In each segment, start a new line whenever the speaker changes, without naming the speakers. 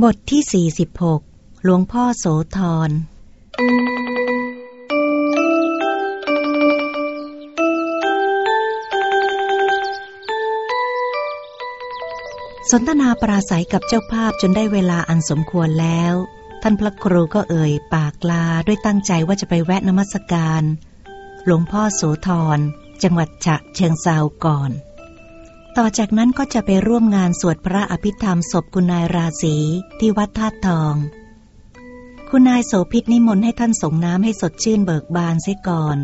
บทที่ 46 หลวงพ่อโสธร สนทนาปราศัยกับเจ้าภาพจนได้เวลาอันสมควรแล้ว ท่านพระครูก็เอ่ยปากลาด้วยตั้งใจว่าจะไปแวะนมัสการ หลวงพ่อโสธร จังหวัดฉะเชิงเซาก่อน ต่อจากนั้นก็จะไปร่วมงานสวดพระอภิธรรมศพคุณนายราศีที่วัดธาตุทอง คุณนายโสพิษนิมนต์ให้ท่านส่งน้ำให้สดชื่นเบิกบานเสียก่อน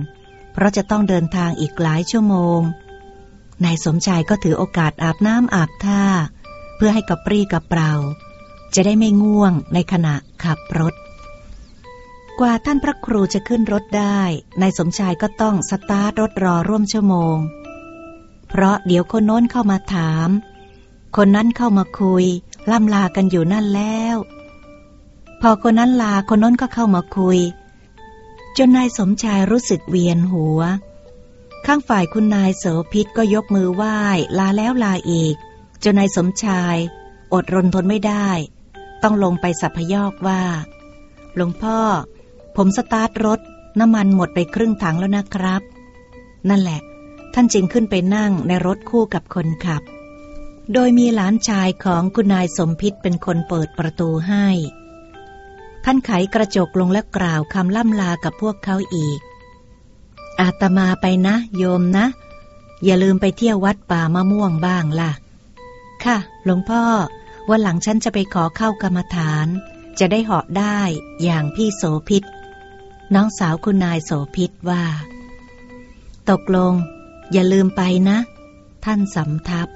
เพราะจะต้องเดินทางอีกหลายชั่วโมง นายสมชายก็ถือโอกาสอาบน้ำอาบท่า เพื่อให้กับปรีกับเปล่า จะได้ไม่ง่วงในขณะขับรถ กว่าท่านพระครูจะขึ้นรถได้ นายสมชายก็ต้องสตาร์ทรถรอร่วมชั่วโมง เพราะเดี๋ยวคนโน้นเข้ามาถาม คนนั้นเข้ามาคุย ล่ำลากันอยู่นั่นแล้ว พอคนนั้นลาคนโน้นก็เข้ามาคุย จนนายสมชายรู้สึกเวียนหัว ข้างฝ่ายคุณนายโสพิษก็ยกมือไหว้ลาแล้วลาอีก จนนายสมชาย อดรนทนไม่ได้ ต้องลงไปสัพยอกว่า หลวงพ่อ ผมสตาร์ทรถน้ำมันหมดไปครึ่งถังแล้วนะครับ นั่นแหละ ท่านจึงขึ้นไปนั่งในรถคู่กับคนขับ โดยมีหลานชายของคุณนายสมพิษเป็นคนเปิดประตูให้ ท่านไขกระจกลงและกล่าวคำล่ำลากับพวกเขาอีก อาตมาไปนะ โยมนะ อย่าลืมไปเที่ยววัดป่ามะม่วงบ้างล่ะ ค่ะ หลวงพ่อ วันหลังฉันจะไปขอเข้ากรรมฐาน จะได้เหาะได้อย่างพี่โสพิษน้องสาวคุณนายโสพิษว่า ตกลง อย่าลืมไปนะ ท่านสำทับ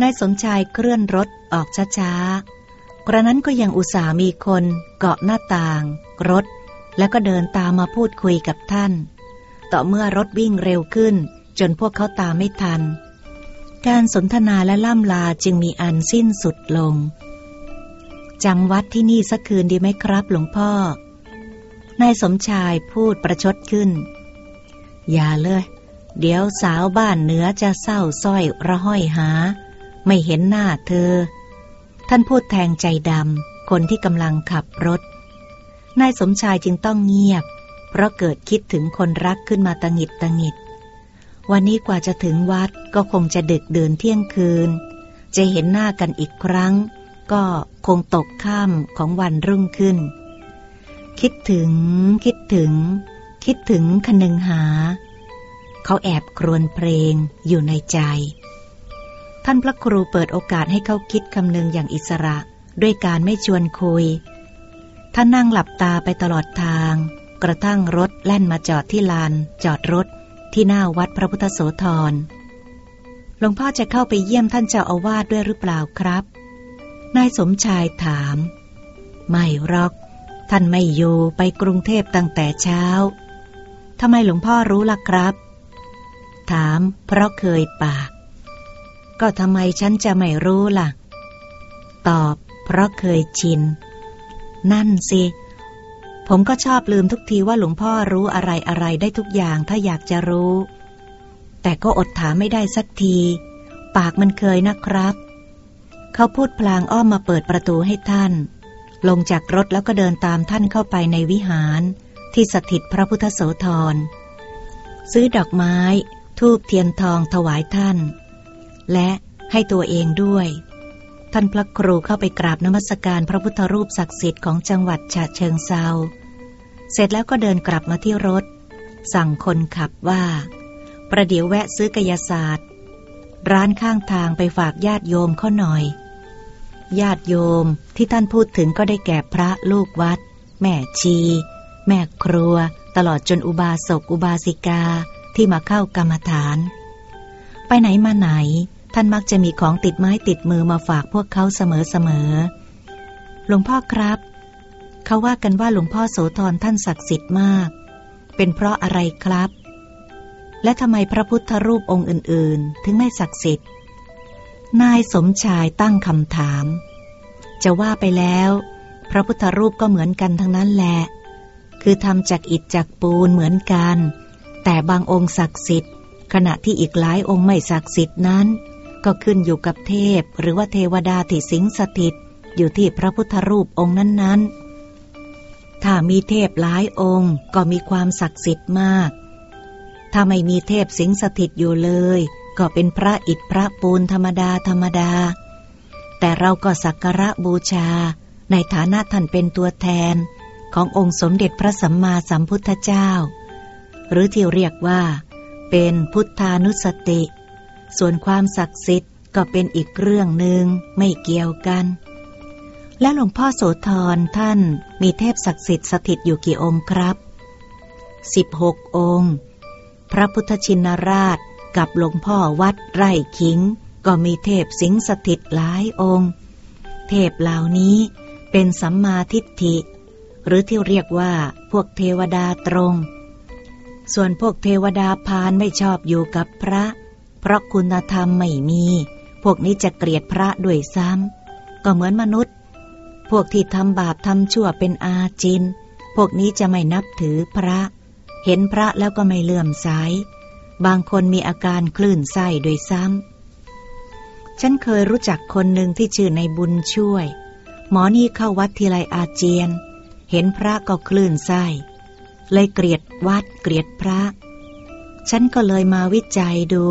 นายสมชายเคลื่อนรถออกช้าๆ กระนั้นก็ยังอุตส่ามีคนเกาะหน้าต่าง รถ แล้วก็เดินตามมาพูดคุยกับท่าน ต่อเมื่อรถวิ่งเร็วขึ้น จนพวกเขาตามไม่ทัน การสนทนาและล่ำลาจึงมีอันสิ้นสุดลงจำวัดที่นี่สักคืนดีไหมครับหลวงพ่อ นายสมชายพูดประชดขึ้น อย่าเลย เดี๋ยวสาวบ้านเหนือจะเศร้าส้อยระห้อยหา ไม่เห็นหน้าเธอ ท่านพูดแทงใจดำคนที่กำลังขับรถ นายสมชายจึงต้องเงียบ เพราะเกิดคิดถึงคนรักขึ้นมาตังิดตังิด วันนี้กว่าจะถึงวัดก็คงจะดึกเดินเที่ยงคืน จะเห็นหน้ากันอีกครั้ง ก็คงตกค่ำของวันรุ่งขึ้น คิดถึง คิดถึง คิดถึงคนึงหา เขาแอบครวญเพลงอยู่ในใจ ท่านพระครูเปิดโอกาสให้เขาคิดคำนึงอย่างอิสระ ด้วยการไม่ชวนคุย ท่านนั่งหลับตาไปตลอดทาง กระทั่งรถแล่นมาจอดที่ลาน จอดรถ ที่หน้าวัดพระพุทธโสธรหลวงพ่อจะเข้าไปเยี่ยมท่านเจ้าอาวาสด้วยหรือเปล่าครับ นายสมชายถาม ไม่หรอก ท่านไม่อยู่ไปกรุงเทพตั้งแต่เช้าทำไมหลวงพ่อรู้ล่ะครับ ถาม เพราะเคยปาก ก็ทำไมฉันจะไม่รู้ล่ะ ตอบ เพราะเคยชิน นั่นสิ ผมก็ชอบลืมทุกทีว่าหลวงพ่อรู้อะไรอะไรได้ทุกอย่างถ้าอยากจะรู้ แต่ก็อดถามไม่ได้สักที ปากมันเคยนะครับ เขาพูดพลางอ้อมมาเปิดประตูให้ท่าน ลงจากรถแล้วก็เดินตามท่านเข้าไปในวิหารที่สถิตพระพุทธโสธรซื้อดอกไม้ ทูบเทียนทองถวายท่าน และให้ตัวเองด้วย ท่านพระครูเข้าไปกราบนมัสการพระพุทธรูปศักดิ์สิทธิ์ของจังหวัดฉะเชิงเซาเสร็จแล้วก็เดินกลับมาที่รถ สั่งคนขับว่า ประเดี๋ยวแวะซื้อกายศาสตร์ ร้านข้างทางไปฝากญาติโยมเขาหน่อย ญาติโยมที่ท่านพูดถึงก็ได้แก่พระลูกวัด แม่ชี แม่ครัว ตลอดจนอุบาสกอุบาสิกา ที่มาเข้ากรรมฐาน ไปไหนมาไหน ท่านมักจะมีของติดไม้ติดมือมาฝากพวกเขาเสมอๆหลวงพ่อครับ เขาว่ากันว่าหลวงพ่อโสธรท่านศักดิ์สิทธิ์มาก เป็นเพราะอะไรครับ และทำไมพระพุทธรูปองค์อื่น ๆ ถึงไม่ศักดิ์สิทธิ์ นายสมชายตั้งคำถาม จะว่าไปแล้ว พระพุทธรูปก็เหมือนกันทั้งนั้นแหละคือทำจากอิฐจากปูนเหมือนกัน แต่บางองค์ศักดิ์สิทธิ์ ขณะที่อีกหลายองค์ไม่ศักดิ์สิทธิ์นั้น ก็ขึ้นอยู่กับเทพหรือว่าเทวดาที่สิงสถิต อยู่ที่พระพุทธรูปองค์นั้นๆ ถ้ามีเทพหลายองค์ก็มีความศักดิ์สิทธิ์มาก ถ้าไม่มีเทพสิงสถิตอยู่เลย ก็เป็นพระอิฐพระปูนธรรมดาธรรมดา แต่เราก็สักการะบูชา ในฐานะท่านเป็นตัวแทนขององค์สมเด็จพระสัมมาสัมพุทธเจ้า หรือที่เรียกว่า เป็นพุทธานุสติ ส่วนความศักดิ์สิทธิ์ก็เป็นอีกเรื่องหนึ่งไม่เกี่ยวกัน และหลวงพ่อโสธรท่านมีเทพศักดิ์สิทธิ์สถิตอยู่กี่องค์ครับสิบหกองค์ พระพุทธชินราชกับหลวงพ่อวัดไร่ขิง ก็มีเทพสิงสถิตหลายองค์ เทพเหล่านี้เป็นสัมมาทิฏฐิ หรือที่เรียกว่าพวกเทวดาตรง ส่วนพวกเทวดาพานไม่ชอบอยู่กับพระ เพราะคุณธรรมไม่มี พวกนี้จะเกลียดพระด้วยซ้ำก็เหมือนมนุษย์ พวกที่ทำบาปทำชั่วเป็นอาจิน พวกนี้จะไม่นับถือพระ เห็นพระแล้วก็ไม่เลื่อมใสบางคนมีอาการคลื่นไส้ด้วยซ้ำฉันเคยรู้จักคนหนึ่งที่ชื่อในบุญช่วย หมอนี่เข้าวัดทีไรอาเจียน เห็นพระก็คลื่นไส้ เลยเกลียดวัดเกลียดพระ ฉันก็เลยมาวิจัยดู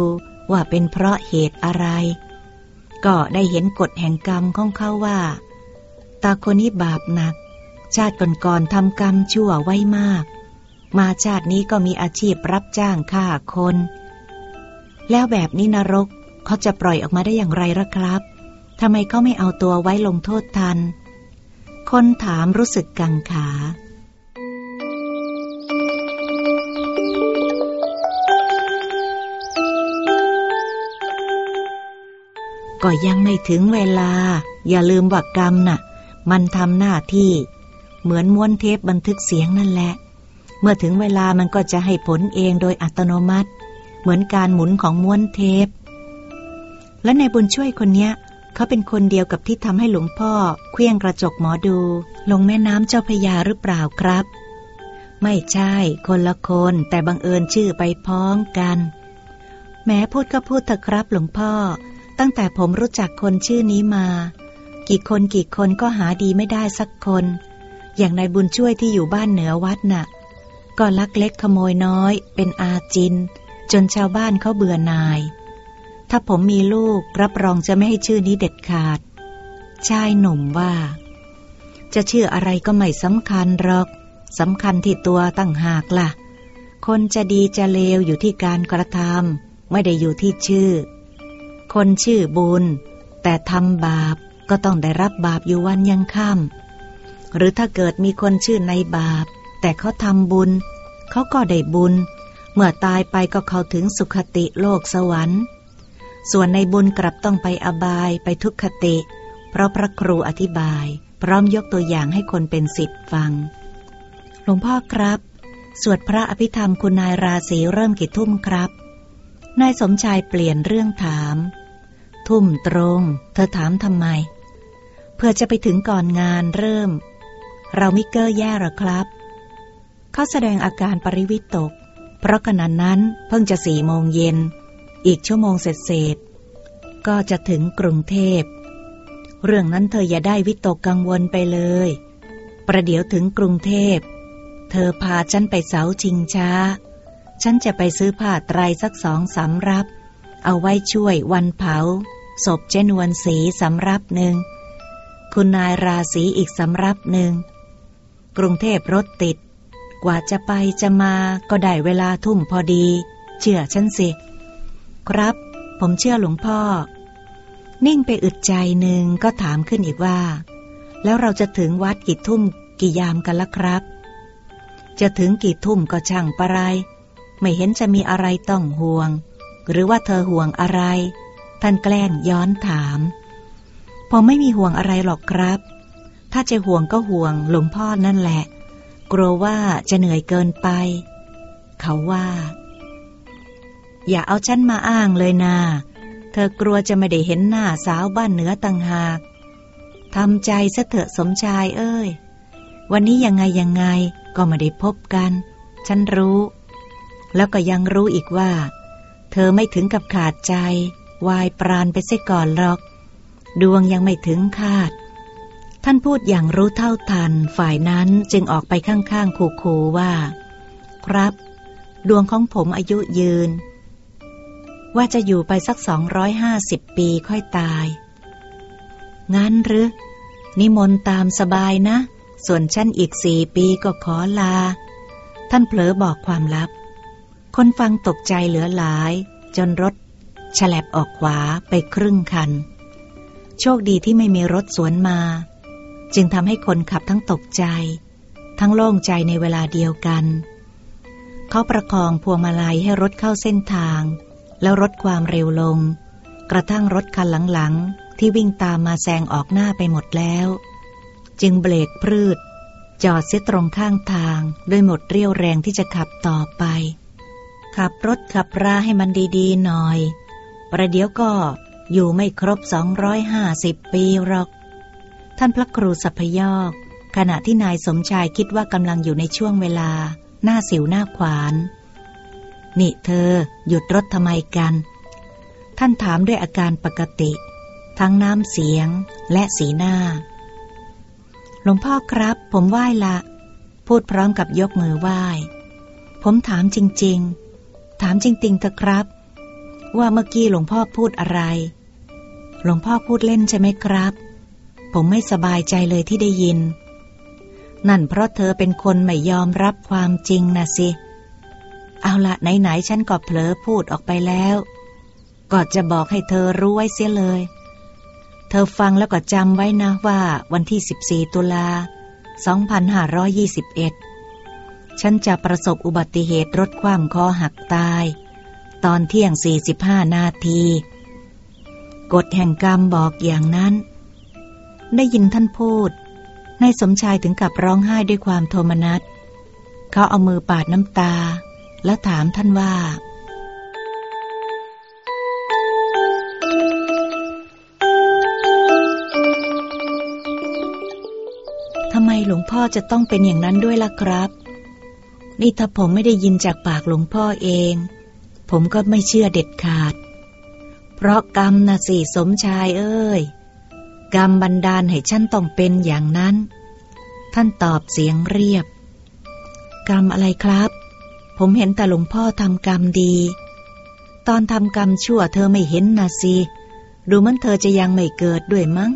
ว่าเป็นเพราะเหตุอะไร ก็ได้เห็นกฎแห่งกรรมของเขาว่า ตาคนนี้บาปหนัก ชาติก่อนๆทำกรรมชั่วไว้มาก มาชาตินี้ก็มีอาชีพรับจ้างฆ่าคน แล้วแบบนี้นรกเขาจะปล่อยออกมาได้อย่างไรล่ะครับทำไมเขาไม่เอาตัวไว้ลงโทษทัน คนถามรู้สึกกังขา ก็ยังไม่ถึงเวลา อย่าลืมว่ากรรมน่ะ มันทำหน้าที่ เหมือนม้วนเทปบันทึกเสียงนั่นแหละ เมื่อถึงเวลามันก็จะให้ผลเองโดยอัตโนมัติ เหมือนการหมุนของม้วนเทป และในบุญช่วยคนเนี้ย เขาเป็นคนเดียวกับที่ทำให้หลวงพ่อเคลี้ยงกระจกหมอดู ลงแม่น้ำเจ้าพยาหรือเปล่าครับ ไม่ใช่ คนละคนแต่บังเอิญชื่อไปพ้องกันแม้พูดก็พูดเถอะครับหลวงพ่อ ตั้งแต่ผมรู้จักคนชื่อนี้มา กี่คนกี่คนก็หาดีไม่ได้สักคน อย่างนายบุญช่วยที่อยู่บ้านเหนือวัดนะ่ะ ก็ลักเล็กขโมยน้อย เป็นอาจิน จนชาวบ้านเขาเบื่อนาย ถ้าผมมีลูกรับรองจะไม่ให้ชื่อนี้เด็ดขาด ชายหนุ่มว่า จะชื่ออะไรก็ไม่สำคัญหรอกสำคัญที่ตัวตั้งหากละ่ะ คนจะดีจะเลวอยู่ที่การกระทำไม่ได้อยู่ที่ชื่อ คนชื่อบุญ แต่ทำบาปก็ต้องได้รับบาปอยู่วันยังค่ำหรือถ้าเกิดมีคนชื่อในบาป แต่เขาทำบุญ เขาก็ได้บุญ เมื่อตายไปก็เข้าถึงสุขติโลกสวรรค์ ส่วนในบุญกลับต้องไปอบายไปทุกขติ เพราะพระครูอธิบาย พร้อมยกตัวอย่างให้คนเป็นสิทธิ์ฟัง หลวงพ่อครับ สวดพระอภิธรรมคุณนายราศีเริ่มกี่ทุ่มครับนายสมชายเปลี่ยนเรื่องถาม ทุ่มตรง เธอถามทำไม เพื่อจะไปถึงก่อนงานเริ่ม เราไม่เกอ้อแย่หรอครับ เขาแสดงอาการปริวิตก เพราะขณะนั้นเพิ่งจะสี่โมงเย็น อีกชั่วโมงเสร็จๆก็จะถึงกรุงเทพ เรื่องนั้นเธออย่าได้วิตกกังวลไปเลย ประเดี๋ยวถึงกรุงเทพ เธอพาฉันไปเสาชิงช้า ฉันจะไปซื้อผ้าไตรสักสองสำรับ เอาไว้ช่วยวันเผา ศพเจนวนสีสำรับหนึ่ง คุณนายราศีอีกสำรับหนึ่ง กรุงเทพรถติด กว่าจะไปจะมาก็ได้เวลาทุ่มพอดี เชื่อฉันสิ ครับ ผมเชื่อหลวงพ่อ นิ่งไปอึดใจหนึ่งก็ถามขึ้นอีกว่า แล้วเราจะถึงวัดกี่ทุ่มกี่ยามกันละครับ จะถึงกี่ทุ่มก็ช่างปะไร ไม่เห็นจะมีอะไรต้องห่วง หรือว่าเธอห่วงอะไร ท่านแกล้งย้อนถาม ผมไม่มีห่วงอะไรหรอกครับ ถ้าจะห่วงก็ห่วงหลวงพ่อนั่นแหละ กลัวว่าจะเหนื่อยเกินไป เขาว่า อย่าเอาฉันมาอ้างเลยนา เธอกลัวจะไม่ได้เห็นหน้าสาวบ้านเหนือต่างหากทำใจซะเถอะสมชายเอ้ย วันนี้ยังไงยังไงก็ไม่ได้พบกัน ฉันรู้ แล้วก็ยังรู้อีกว่า เธอไม่ถึงกับขาดใจ วายปราณไปเสียก่อนหรอก ดวงยังไม่ถึงคาด ท่านพูดอย่างรู้เท่าทัน ฝ่ายนั้นจึงออกไปข้างๆคูๆว่า ครับ ดวงของผมอายุยืน ว่าจะอยู่ไปสักสองร้อยห้าสิบปีค่อยตาย งั้นหรือ นิมนต์ตามสบายนะ ส่วนฉันอีกสี่ปีก็ขอลา ท่านเผลอบอกความลับ คนฟังตกใจเหลือหลายจนรถ ฉลับออกขวาไปครึ่งคัน โชคดีที่ไม่มีรถสวนมา จึงทำให้คนขับทั้งตกใจ ทั้งโล่งใจในเวลาเดียวกัน เขาประคองพวงมาลัยให้รถเข้าเส้นทาง แล้วลดความเร็วลง กระทั่งรถคันหลังๆ ที่วิ่งตามมาแซงออกหน้าไปหมดแล้ว จึงเบรกพืด จอดเสียตรงข้างทางด้วยหมดเรี่ยวแรงที่จะขับต่อไป ขับรถขับราให้มันดีๆหน่อย ประเดี๋ยวก็อยู่ไม่ครบ 250 ปีหรอก ท่านพระครูสัพยอก ขณะที่นายสมชายคิดว่ากำลังอยู่ในช่วงเวลา หน้าสิวหน้าขวาน นี่เธอ หยุดรถทำไมกัน ท่านถามด้วยอาการปกติ ทั้งน้ำเสียงและสีหน้า หลวงพ่อครับ ผมไหว้ละ พูดพร้อมกับยกมือไหว้ ผมถามจริง ๆ ถามจริงๆเถอะครับ ว่าเมื่อกี้หลวงพ่อพูดอะไร หลวงพ่อพูดเล่นใช่ไหมครับ ผมไม่สบายใจเลยที่ได้ยิน นั่นเพราะเธอเป็นคนไม่ยอมรับความจริงนะสิ เอาละไหนๆฉันก็เผลอพูดออกไปแล้ว ก็จะบอกให้เธอรู้ไว้เสียเลย เธอฟังแล้วก็จำไว้นะว่าวันที่ 14 ตุลา 2521 ฉันจะประสบอุบัติเหตุรถคว่ำคอหักตาย ตอนเที่ยง 45 นาที กฎแห่งกรรมบอกอย่างนั้น ได้ยินท่านพูดนายสมชายถึงกับร้องไห้ด้วยความโทมนัส เขาเอามือปาดน้ำตา แล้วถามท่านว่า ทำไมหลวงพ่อจะต้องเป็นอย่างนั้นด้วยล่ะครับ นี่ถ้าผมไม่ได้ยินจากปากหลวงพ่อเอง ผมก็ไม่เชื่อเด็ดขาด เพราะกรรมนะสิสมชายเอ้ย กรรมบันดาลให้ฉันต้องเป็นอย่างนั้น ท่านตอบเสียงเรียบ กรรมอะไรครับ ผมเห็นแต่หลวงพ่อทำกรรมดี ตอนทำกรรมชั่วเธอไม่เห็นนะสิดูเหมันเธอจะยังไม่เกิดด้วยมั้ง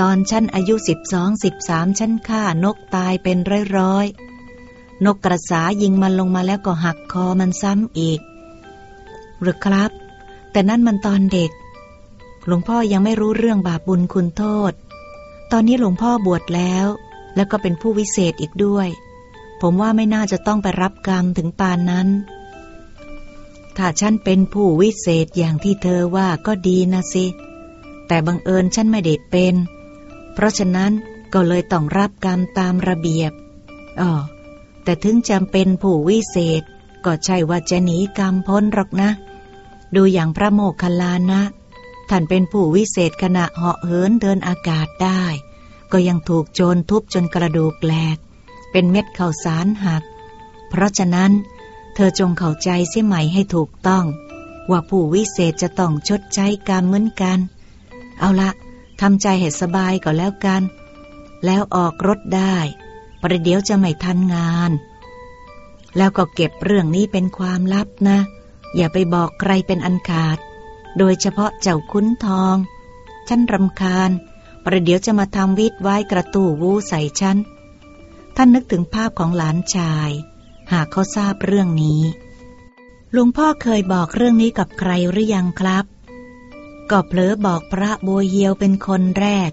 ตอนฉันอายุสิบสองสิบสามฉันฆ่านกตายเป็นร้อยๆนกกระสายิงมันลงมาแล้วก็หักคอมันซ้ำอีก หรือครับ แต่นั่นมันตอนเด็ก หลวงพ่อยังไม่รู้เรื่องบาปบุญคุณโทษ ตอนนี้หลวงพ่อบวชแล้ว แล้วก็เป็นผู้วิเศษอีกด้วย ผมว่าไม่น่าจะต้องไปรับกรรมถึงปานนั้น ถ้าฉันเป็นผู้วิเศษอย่างที่เธอว่าก็ดีนะสิ แต่บังเอิญฉันไม่ได้เป็น เพราะฉะนั้นก็เลยต้องรับกรรมตามระเบียบอ๋อแต่ถึงจำเป็นผู้วิเศษ ก็ใช่ว่าจะหนีกรรมพ้นหรอกนะ ดูอย่างพระโมคคัลลานะ ท่านเป็นผู้วิเศษขณะเหาะเหินเดินอากาศได้ ก็ยังถูกโจรทุบจนกระดูกแหลก เป็นเม็ดข้าวสารหัก เพราะฉะนั้น เธอจงเข้าใจเสียใหม่ให้ถูกต้อง ว่าผู้วิเศษจะต้องชดใช้กรรมเหมือนกัน เอาละทำใจให้สบายก็แล้วกัน แล้วออกรถได้ ประเดี๋ยวจะไม่ทันงาน แล้วก็เก็บเรื่องนี้เป็นความลับนะ อย่าไปบอกใครเป็นอันขาด โดยเฉพาะเจ้าคุ้นทอง ฉันรำคาญ ประเดี๋ยวจะมาทำวิทไว้กระตู้วูใส่ฉัน ท่านนึกถึงภาพของหลานชาย หากเขาทราบเรื่องนี้ ลุงพ่อเคยบอกเรื่องนี้กับใครหรือยังครับ ก็เผลอบอกพระบัวเยียวเป็นคนแรก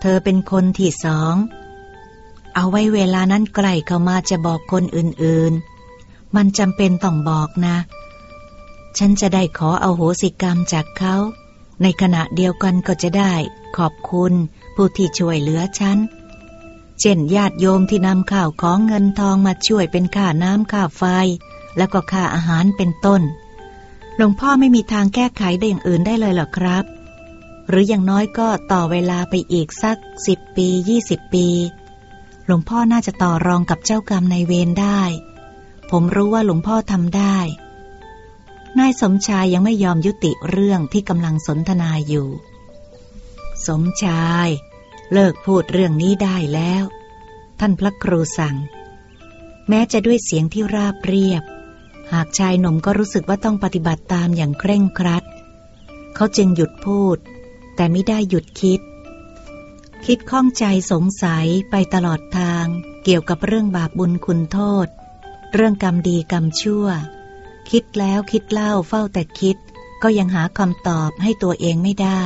เธอเป็นคนที่สอง เอาไว้เวลานั้นใกล้เข้ามาจะบอกคนอื่นๆ มันจำเป็นต้องบอกนะ ฉันจะได้ขอเอาโหสิกรรมจากเขา ในขณะเดียวกันก็จะได้ ขอบคุณผู้ที่ช่วยเหลือฉัน เช่นญาติโยมที่นำข้าวของเงินทองมาช่วยเป็นค่าน้ำค่าไฟ แล้วก็ค่าอาหารเป็นต้น หลวงพ่อไม่มีทางแก้ไขได้อย่างอื่นได้เลยเหรอครับ หรืออย่างน้อยก็ต่อเวลาไปอีกสักสิบปียี่สิบปี หลวงพ่อน่าจะต่อรองกับเจ้ากรรมในเวรได้ ผมรู้ว่าหลวงพ่อทำได้ นายสมชายยังไม่ยอมยุติเรื่องที่กำลังสนทนาอยู่ สมชาย เลิกพูดเรื่องนี้ได้แล้ว ท่านพระครูสั่ง แม้จะด้วยเสียงที่ราบเรียบ หากชายหนุ่มก็รู้สึกว่าต้องปฏิบัติตามอย่างเคร่งครัด เขาจึงหยุดพูด แต่ไม่ได้หยุดคิด คิดข้องใจสงสัยไปตลอดทาง เกี่ยวกับเรื่องบาปบุญคุณโทษ เรื่องกรรมดีกรรมชั่ว คิดแล้วคิดเล่าเฝ้าแต่คิด ก็ยังหาคำตอบให้ตัวเองไม่ได้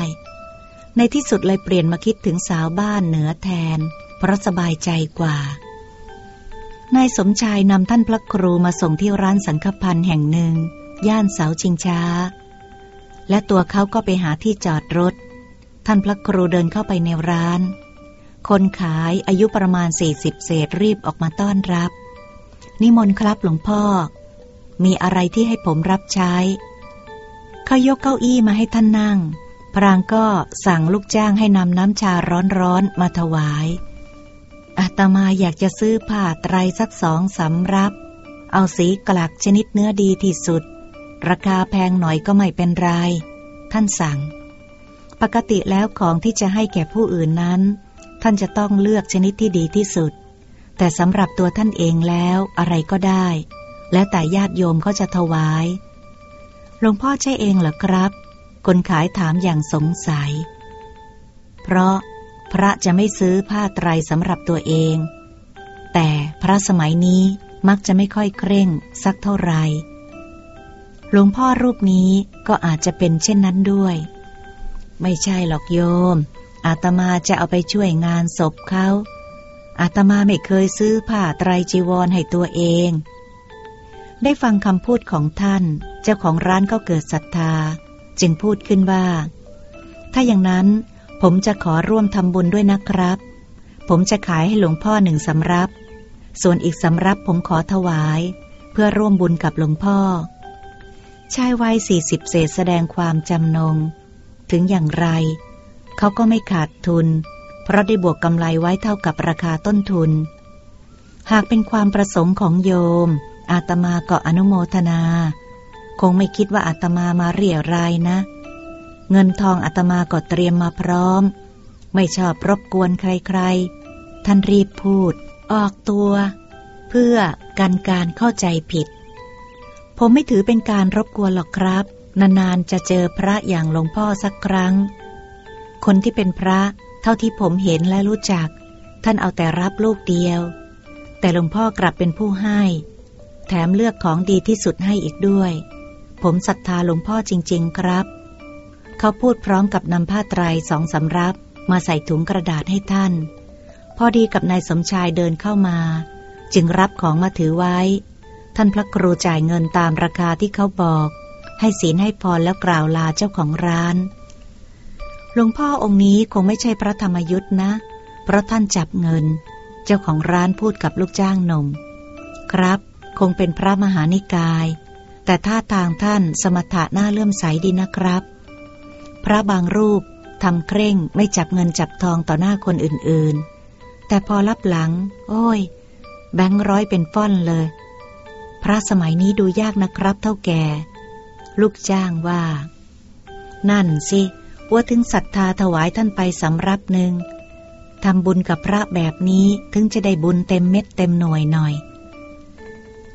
ในที่สุดเลยเปลี่ยนมาคิดถึงสาวบ้านเหนือแทน เพราะสบายใจกว่านายสมชายนำท่านพระครูมาส่งที่ร้านสังฆพันธ์แห่งหนึ่ง ย่านเสาชิงช้า และตัวเขาก็ไปหาที่จอดรถ ท่านพระครูเดินเข้าไปในร้าน คนขายอายุประมาณสี่สิบเศษรีบออกมาต้อนรับ นิมนต์ครับหลวงพ่อ มีอะไรที่ให้ผมรับใช้ เขายกเก้าอี้มาให้ท่านนั่ง พรางก็สั่งลูกจ้างให้นำน้ำชาร้อนๆมาถวายอาตมาอยากจะซื้อผ้าไตรสักสองสำรับ เอาสีกลักชนิดเนื้อดีที่สุด ราคาแพงหน่อยก็ไม่เป็นไร ท่านสั่ง ปกติแล้วของที่จะให้แก่ผู้อื่นนั้น ท่านจะต้องเลือกชนิดที่ดีที่สุด แต่สำหรับตัวท่านเองแล้วอะไรก็ได้ แล้วแต่ญาติโยมเขาจะถวาย หลวงพ่อใช่เองเหรอครับ คนขายถามอย่างสงสัย เพราะพระจะไม่ซื้อผ้าไตรสำหรับตัวเอง แต่พระสมัยนี้มักจะไม่ค่อยเคร่งสักเท่าไหร่หลวงพ่อรูปนี้ก็อาจจะเป็นเช่นนั้นด้วย ไม่ใช่หรอกโยม อาตมาจะเอาไปช่วยงานศพเขา อาตมาไม่เคยซื้อผ้าไตรจีวรให้ตัวเอง ได้ฟังคำพูดของท่าน เจ้าของร้านก็เกิดศรัทธา จึงพูดขึ้นว่า ถ้าอย่างนั้นผมจะขอร่วมทำบุญด้วยนะครับ ผมจะขายให้หลวงพ่อหนึ่งสำรับ ส่วนอีกสำรับผมขอถวาย เพื่อร่วมบุญกับหลวงพ่อ ชายวัยสี่สิบเศษแสดงความจำนง ถึงอย่างไร เขาก็ไม่ขาดทุน เพราะได้บวกกำไรไว้เท่ากับราคาต้นทุน หากเป็นความประสงค์ของโยม อาตมาก็อนุโมทนา คงไม่คิดว่าอาตมามาเรียรายนะ เงินทองอาตมาก็เตรียมมาพร้อม ไม่ชอบรบกวนใครๆ ท่านรีบพูด ออกตัว เพื่อกันการเข้าใจผิด ผมไม่ถือเป็นการรบกวนหรอกครับ นานๆจะเจอพระอย่างหลวงพ่อสักครั้ง คนที่เป็นพระเท่าที่ผมเห็นและรู้จัก ท่านเอาแต่รับลูกเดียว แต่หลวงพ่อกลับเป็นผู้ให้ แถมเลือกของดีที่สุดให้อีกด้วย ผมศรัทธาหลวงพ่อจริง ๆ ครับ เขาพูดพร้อมกับนำผ้าไตรสองสำรับมาใส่ถุงกระดาษให้ท่าน พอดีกับนายสมชายเดินเข้ามา จึงรับของมาถือไว้ ท่านพระครูจ่ายเงินตามราคาที่เขาบอก ให้ศีลให้พรแล้วกล่าวลาเจ้าของร้านหลวงพ่อองค์นี้คงไม่ใช่พระธรรมยุทธ์นะ เพราะท่านจับเงิน เจ้าของร้านพูดกับลูกจ้างนม ครับ คงเป็นพระมหานิกาย แต่ท่าทางท่านสมถะหน้าเลื่อมใสดีนะครับ พระบางรูปทำเคร่งไม่จับเงินจับทองต่อหน้าคนอื่นๆ แต่พอรับหลัง โอ้ย แบงค์ร้อยเป็นฟ่อนเลย พระสมัยนี้ดูยากนะครับเท่าแก่ ลูกจ้างว่า นั่นสิว่าถึงศรัทธาถวายท่านไปสำรับหนึ่งทำบุญกับพระแบบนี้ถึงจะได้บุญเต็มเม็ดเต็มหน่วยหน่อย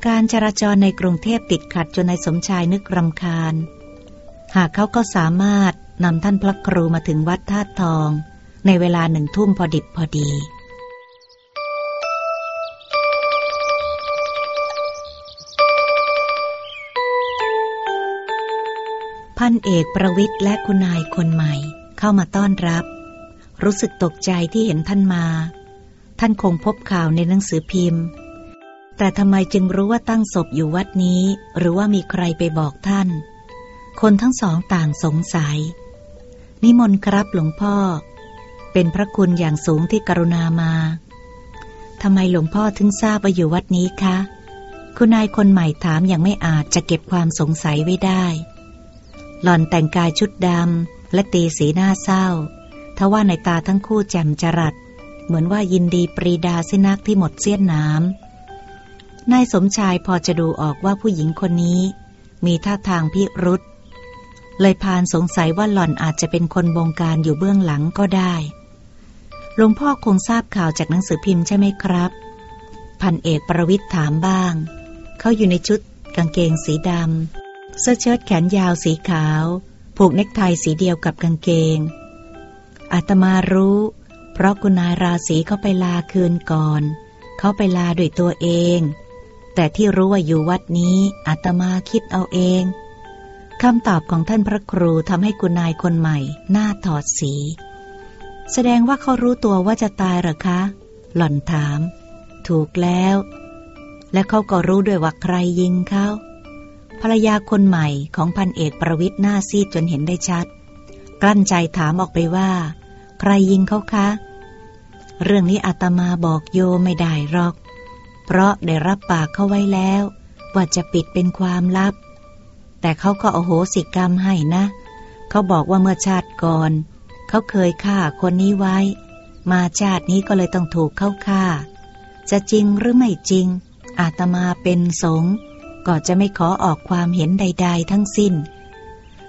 การจราจรในกรุงเทพติดขัดจนนายสมชายนึกรำคาญ หากเขาก็สามารถนำท่านพระครูมาถึงวัดธาตุทอง ในเวลาหนึ่งทุ่มพอดิบพอดี พันเอกประวิทย์และคุณนายคนใหม่เข้ามาต้อนรับ รู้สึกตกใจที่เห็นท่านมา ท่านคงพบข่าวในหนังสือพิมพ์ แต่ทำไมจึงรู้ว่าตั้งศพอยู่วัดนี้ หรือว่ามีใครไปบอกท่าน คนทั้งสองต่างสงสัย นิมนต์ครับหลวงพ่อ เป็นพระคุณอย่างสูงที่กรุณามาทำไมหลวงพ่อถึงทราบว่าอยู่วัดนี้คะ คุณนายคนใหม่ถามอย่างไม่อาจจะเก็บความสงสัยไว้ได้ หล่อนแต่งกายชุดดำและตีสีหน้าเศร้าทว่าในตาทั้งคู่แจ่มจรัส เหมือนว่ายินดีปรีดาสินักที่หมดเสี้ยนน้ำ นายสมชายพอจะดูออกว่าผู้หญิงคนนี้ มีท่าทางพิรุษเลยพานสงสัยว่าหล่อนอาจจะเป็นคนบงการอยู่เบื้องหลังก็ได้ หลวงพ่อคงทราบข่าวจากหนังสือพิมพ์ใช่ไหมครับ พันเอกประวิทย์ถามบ้าง เขาอยู่ในชุดกางเกงสีดำ เสื้อเชิ้ตแขนยาวสีขาว ผูกเนคไทสีเดียวกับกางเกง อาตมารู้ เพราะคุณนายราศีเขาไปลาคืนก่อน เขาไปลาด้วยตัวเอง แต่ที่รู้ว่าอยู่วัดนี้อาตมาคิดเอาเองคำตอบของท่านพระครูทำให้คุณนายคนใหม่หน้าถอดสี แสดงว่าเขารู้ตัวว่าจะตายหรอคะ หล่อนถาม ถูกแล้ว และเขาก็รู้ด้วยว่าใครยิงเขาภรรยาคนใหม่ของพันเอกประวิทย์หน้าซีดจนเห็นได้ชัด กลั้นใจถามออกไปว่า ใครยิงเขาคะ เรื่องนี้อาตมาบอกโยไม่ได้หรอก เพราะได้รับปากเขาไว้แล้ว ว่าจะปิดเป็นความลับ แต่เขาก็โอโหสิกรรมให้นะ เขาบอกว่าเมื่อชาติก่อน เขาเคยฆ่าคนนี้ไว้ มาชาตินี้ก็เลยต้องถูกเขาฆ่า จะจริงหรือไม่จริง อาตมาเป็นสงฆ์ก็จะไม่ขอออกความเห็นใด ๆ ทั้งสิ้น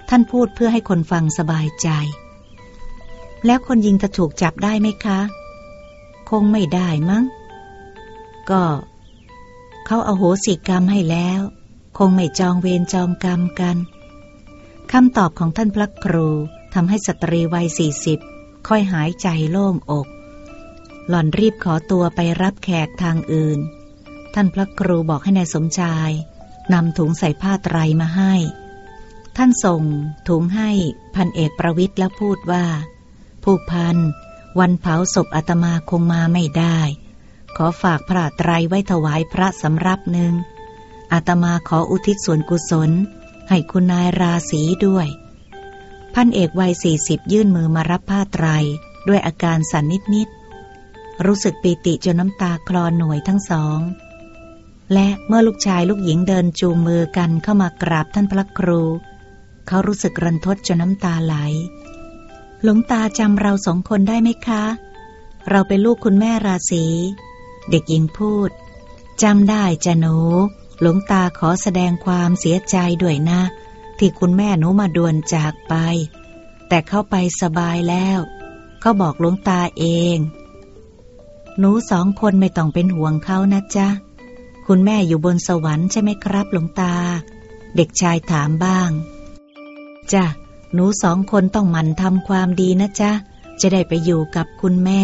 ท่านพูดเพื่อให้คนฟังสบายใจ แล้วคนยิงจะถูกจับได้ไหมคะ คงไม่ได้มั้ง ก็เขาเอาโหสิกรรมให้แล้ว คงไม่จองเวรจองกรรมกันคำตอบของท่านพระครูทำให้สตรีวัยสี่สิบค่อยหายใจโล่งอก หล่อนรีบขอตัวไปรับแขกทางอื่น ท่านพระครูบอกให้ในายสมชายนำถุงใส่ผ้าไตรมาให้ ท่านส่งถุงให้พันเอกประวิทย์แล้วพูดว่า ผู้พัน วันเผาศพอาตมาคงมาไม่ได้ ขอฝากพระไตรไว้ถวายพระสำรับหนึ่งอาตมาขออุทิศส่วนกุศล ให้คุณนายราศีด้วย พันเอกวัยสี่สิบยื่นมือมารับผ้าไตร ด้วยอาการสั่นนิดๆรู้สึกปีติจนน้ำตาคลอหน่วยทั้งสอง และเมื่อลูกชายลูกหญิงเดินจูงมือกันเข้ามากราบท่านพระครู เขารู้สึกรันทดจนน้ำตาไหล หลวงตาจำเราสองคนได้ไหมคะ เราเป็นลูกคุณแม่ราศี เด็กหญิงพูดจำได้จะหนูหลวงตาขอแสดงความเสียใจด้วยนะ ที่คุณแม่หนูมาด่วนจากไป แต่เข้าไปสบายแล้วเขาบอกหลวงตาเอง หนูสองคนไม่ต้องเป็นห่วงเขานะจ๊ะ คุณแม่อยู่บนสวรรค์ใช่ไหมครับหลวงตา เด็กชายถามบ้างจ้ะหนูสองคนต้องหมั่นทำความดีนะจ๊ะ จะได้ไปอยู่กับคุณแม่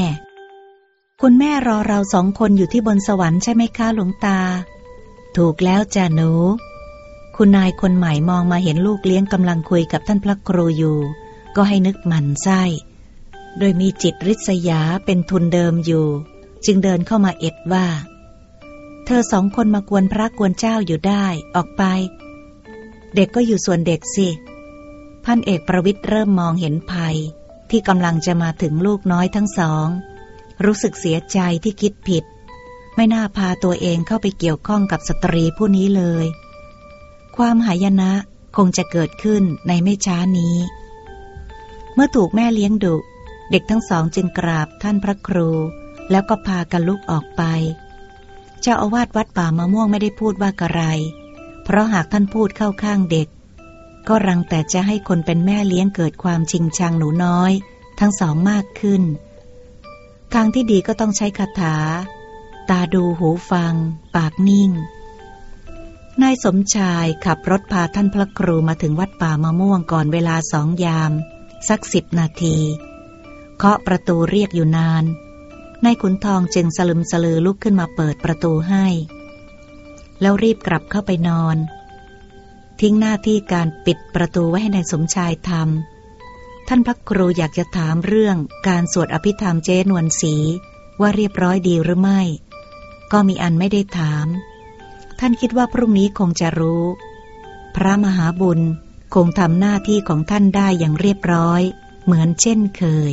คุณแม่รอเราสองคนอยู่ที่บนสวรรค์ใช่ไหมคะหลวงตา ถูกแล้วจ้าหนู คุณนายคนใหม่มองมาเห็นลูกเลี้ยงกำลังคุยกับท่านพระครูอยู่ ก็ให้นึกหมันไส้ โดยมีจิตริษยาเป็นทุนเดิมอยู่ จึงเดินเข้ามาเอ็ดว่า เธอสองคนมากวนพระกวนเจ้าอยู่ได้ ออกไป เด็กก็อยู่ส่วนเด็กสิพันเอกประวิทย์เริ่มมองเห็นภัย ที่กำลังจะมาถึงลูกน้อยทั้งสอง รู้สึกเสียใจที่คิดผิด ไม่น่าพาตัวเองเข้าไปเกี่ยวข้องกับสตรีผู้นี้เลย ความหายนะคงจะเกิดขึ้นในไม่ช้านี้ เมื่อถูกแม่เลี้ยงดุ เด็กทั้งสองจึงกราบท่านพระครู แล้วก็พากันลุกออกไป เจ้าอาวาสวัดป่ามะม่วงไม่ได้พูดว่ากระไร เพราะหากท่านพูดเข้าข้างเด็ก ก็รังแต่จะให้คนเป็นแม่เลี้ยงเกิดความชิงชังหนูน้อย ทั้งสองมากขึ้น ทางที่ดีก็ต้องใช้คาถา ตาดูหูฟัง ปากนิ่ง นายสมชายขับรถพาท่านพระครูมาถึงวัดป่ามะม่วงก่อนเวลาสองยาม สักสิบนาที เคาะประตูเรียกอยู่นานนายขุนทองจึงสลึมสลือลุกขึ้นมาเปิดประตูให้ แล้วรีบกลับเข้าไปนอน ทิ้งหน้าที่การปิดประตูไว้ให้นายสมชายทำ ท่านพระครูอยากจะถามเรื่องการสวดอภิธรรมเจนวนสีว่าเรียบร้อยดีหรือไม่ ก็มีอันไม่ได้ถาม ท่านคิดว่าพรุ่งนี้คงจะรู้ พระมหาบุญคงทำหน้าที่ของท่านได้อย่างเรียบร้อย เหมือนเช่นเคย